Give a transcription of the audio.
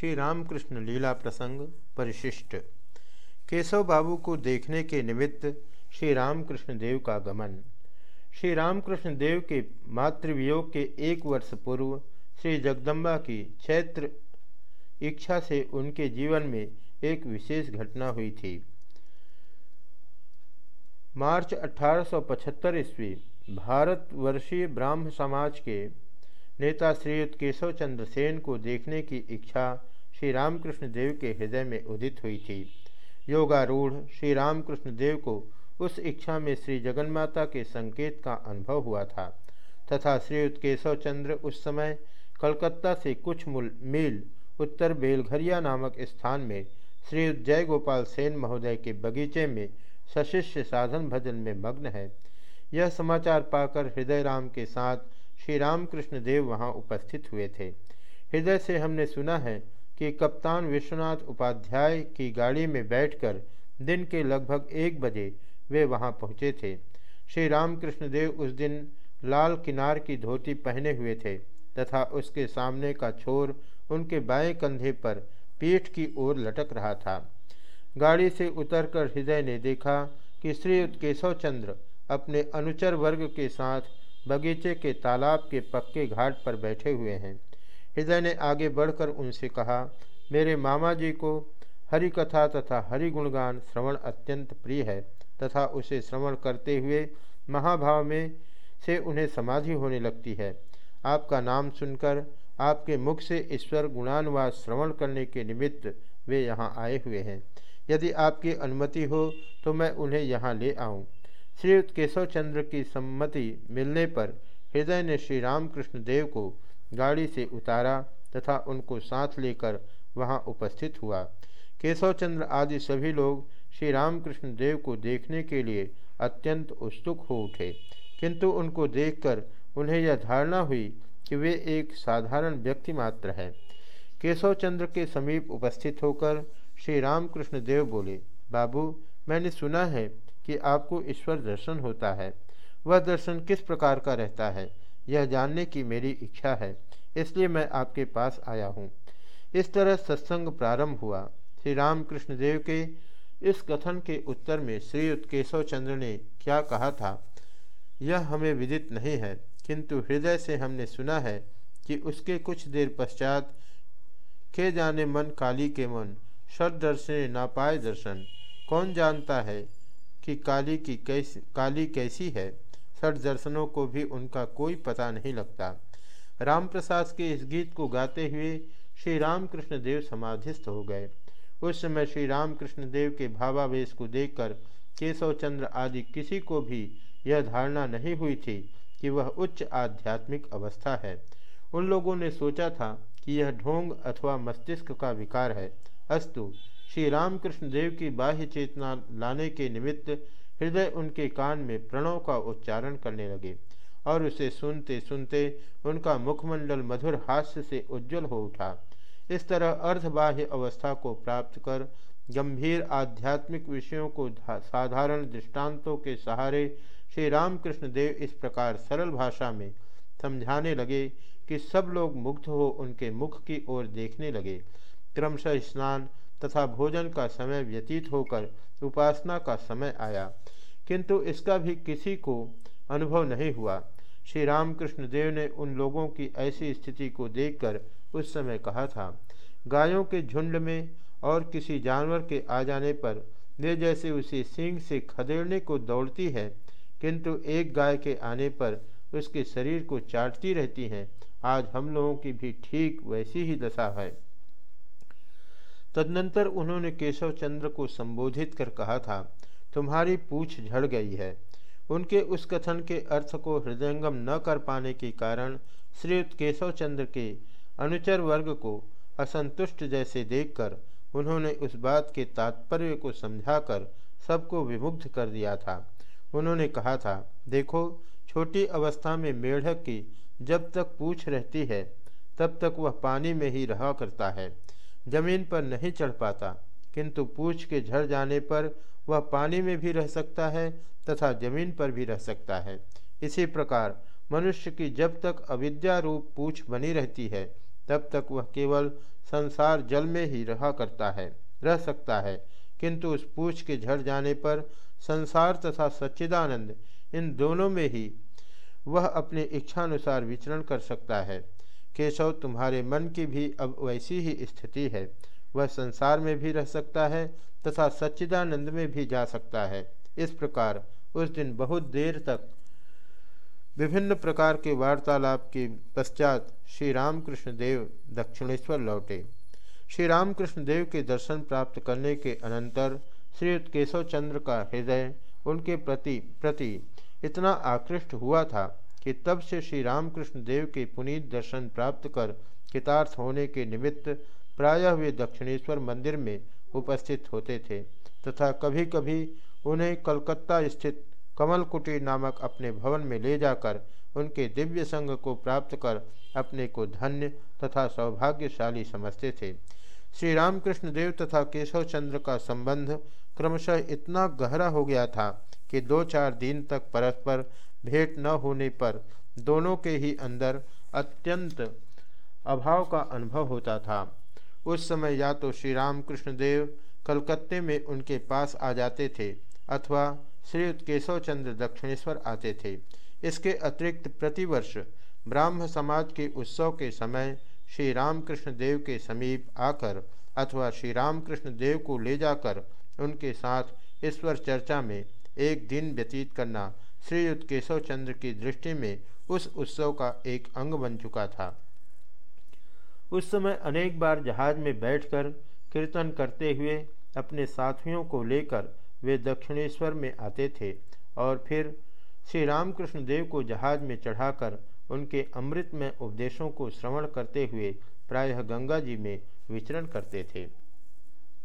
श्री रामकृष्ण लीला प्रसंग परिशिष्ट। केशव बाबू को देखने के निमित्त श्री रामकृष्ण देव का गमन। श्री रामकृष्ण देव के मातृवियोग के एक वर्ष पूर्व श्री जगदम्बा की चैत्र इच्छा से उनके जीवन में एक विशेष घटना हुई थी। मार्च 1875 ईस्वी, भारतवर्षीय ब्राह्म समाज के नेता श्रीयुक्त केशव चंद्र सेन को देखने की इच्छा श्री रामकृष्ण देव के हृदय में उदित हुई थी। योगारूढ़ श्री रामकृष्ण देव को उस इच्छा में श्री जगन्माता के संकेत का अनुभव हुआ था, तथा श्रीयुक्त केशव चंद्र उस समय कलकत्ता से कुछ मील उत्तर बेलघरिया नामक स्थान में श्रीयुक्त जय गोपाल सेन महोदय के बगीचे में सशिष्य साधन भजन में मग्न है। यह समाचार पाकर हृदय राम के साथ श्री रामकृष्ण देव वहाँ उपस्थित हुए थे। हृदय से हमने सुना है कि कप्तान विश्वनाथ उपाध्याय की गाड़ी में बैठकर दिन के लगभग एक बजे वे वहाँ पहुँचे थे। श्री रामकृष्ण देव उस दिन लाल किनार की धोती पहने हुए थे तथा उसके सामने का छोर उनके बाएँ कंधे पर पीठ की ओर लटक रहा था। गाड़ी से उतरकर हृदय ने देखा कि श्री केशव चंद्र अपने अनुचर वर्ग के साथ बगीचे के तालाब के पक्के घाट पर बैठे हुए हैं। हृदय ने आगे बढ़कर उनसे कहा, मेरे मामा जी को हरि कथा तथा हरि गुणगान श्रवण अत्यंत प्रिय है तथा उसे श्रवण करते हुए महाभाव में से उन्हें समाधि होने लगती है। आपका नाम सुनकर, आपके मुख से ईश्वर गुणानुवाद श्रवण करने के निमित्त वे यहाँ आए हुए हैं। यदि आपकी अनुमति हो तो मैं उन्हें यहाँ ले आऊँ। श्रीयुक्त केशव चंद्र की सम्मति मिलने पर हृदय ने श्री रामकृष्ण देव को गाड़ी से उतारा तथा उनको साथ लेकर वहाँ उपस्थित हुआ। केशव चंद्र आदि सभी लोग श्री रामकृष्ण देव को देखने के लिए अत्यंत उत्सुक हो उठे, किंतु उनको देखकर उन्हें यह धारणा हुई कि वे एक साधारण व्यक्ति मात्र है। केशव चंद्र के समीप उपस्थित होकर श्री रामकृष्ण देव बोले, बाबू, मैंने सुना है कि आपको ईश्वर दर्शन होता है। वह दर्शन किस प्रकार का रहता है? यह जानने की मेरी इच्छा है। इसलिए मैं आपके पास आया हूँ। इस तरह सत्संग प्रारंभ हुआ। श्री रामकृष्ण देव के इस कथन के उत्तर में श्री केशव चंद्र ने क्या कहा था, यह हमें विदित नहीं है, किंतु हृदय से हमने सुना है कि उसके कुछ देर पश्चात के जाने मन काली के मन सद दर्शन ना पाए दर्शन। कौन जानता है कि काली की कैसी, काली कैसी है? सठ दर्शनों को भी उनका कोई पता नहीं लगता। राम प्रसाद के इस गीत को गाते हुए श्री रामकृष्ण देव समाधिस्थ हो गए। उस समय श्री रामकृष्ण देव के भावावेश को देखकर केशव चंद्र आदि किसी को भी यह धारणा नहीं हुई थी कि वह उच्च आध्यात्मिक अवस्था है। उन लोगों ने सोचा था कि यह ढोंग अथवा मस्तिष्क का विकार है। अस्तु, श्री रामकृष्ण देव की बाह्य चेतना लाने के निमित्त हृदय उनके कान में प्रणव का उच्चारण करने लगे। और उसे सुनते सुनते उनका मुखमंडल मधुर हास्य से उज्जवल हो उठा। इस तरह अर्धबाह्य अवस्था को प्राप्त कर गंभीर आध्यात्मिक विषयों को साधारण दृष्टांतों के सहारे श्री रामकृष्ण देव इस प्रकार सरल भाषा में समझाने लगे कि सब लोग मुग्ध हो उनके मुख की ओर देखने लगे। क्रमशः स्नान तथा भोजन का समय व्यतीत होकर उपासना का समय आया। किंतु इसका भी किसी को अनुभव नहीं हुआ। श्री रामकृष्ण देव ने उन लोगों की ऐसी स्थिति को देखकर उस समय कहा था, गायों के झुंड में और किसी जानवर के आ जाने पर वे जैसे उसे सींग से खदेड़ने को दौड़ती है, किंतु एक गाय के आने पर उसके शरीर को चाटती रहती हैं। आज हम लोगों की भी ठीक वैसी ही दशा है। तदनंतर उन्होंने केशव चंद्र को संबोधित कर कहा था, तुम्हारी पूछ झड़ गई है। उनके उस कथन के अर्थ को हृदयंगम न कर पाने के कारण श्रीयुक्त केशव चंद्र के अनुचर वर्ग को असंतुष्ट जैसे देखकर उन्होंने उस बात के तात्पर्य को समझाकर सबको विमुग्ध कर दिया था। उन्होंने कहा था, देखो, छोटी अवस्था में मेढक की जब तक पूछ रहती है, तब तक वह पानी में ही रहा करता है, ज़मीन पर नहीं चढ़ पाता। किंतु पूछ के झड़ जाने पर वह पानी में भी रह सकता है तथा ज़मीन पर भी रह सकता है। इसी प्रकार मनुष्य की जब तक अविद्या रूप पूछ बनी रहती है, तब तक वह केवल संसार जल में ही रहा करता है, रह सकता है। किंतु उस पूछ के झड़ जाने पर संसार तथा सच्चिदानंद इन दोनों में ही वह अपनी इच्छानुसार विचरण कर सकता है। केशव, तुम्हारे मन की भी अब वैसी ही स्थिति है। वह संसार में भी रह सकता है तथा सच्चिदानंद में भी जा सकता है। इस प्रकार उस दिन बहुत देर तक विभिन्न प्रकार के वार्तालाप के पश्चात श्री रामकृष्ण देव दक्षिणेश्वर लौटे। श्री रामकृष्ण देव के दर्शन प्राप्त करने के अनंतर श्री केशव चंद्र का हृदय उनके प्रति प्रति इतना आकृष्ट हुआ था कि तब से श्री रामकृष्ण देव के पुनीत दर्शन प्राप्त कर कितार्थ होने के निमित्त प्रायः वे दक्षिणेश्वर मंदिर में उपस्थित होते थे तथा कभी कभी उन्हें कलकत्ता स्थित कमल कुटी नामक अपने भवन में ले जाकर उनके दिव्य संग को प्राप्त कर अपने को धन्य तथा सौभाग्यशाली समझते थे। श्री रामकृष्ण देव तथा केशव चंद्र का संबंध क्रमशः इतना गहरा हो गया था कि दो चार दिन तक परस्पर भेंट न होने पर दोनों के ही अंदर अत्यंत अभाव का अनुभव होता था। उस समय या तो श्री रामकृष्ण देव कलकत्ते में उनके पास आ जाते थे अथवा श्री केशव चंद्र दक्षिणेश्वर आते थे। इसके अतिरिक्त प्रतिवर्ष ब्राह्म समाज के उत्सव के समय श्री रामकृष्ण देव के समीप आकर अथवा श्री रामकृष्ण देव को ले जाकर उनके साथ ईश्वर चर्चा में एक दिन व्यतीत करना श्रीयुक्त केशव चंद्र की दृष्टि में उस उत्सव का एक अंग बन चुका था। उस समय अनेक बार जहाज़ में बैठकर कीर्तन करते हुए अपने साथियों को लेकर वे दक्षिणेश्वर में आते थे और फिर श्री रामकृष्ण देव को जहाज़ में चढ़ाकर उनके अमृत में उपदेशों को श्रवण करते हुए प्रायः गंगा जी में विचरण करते थे।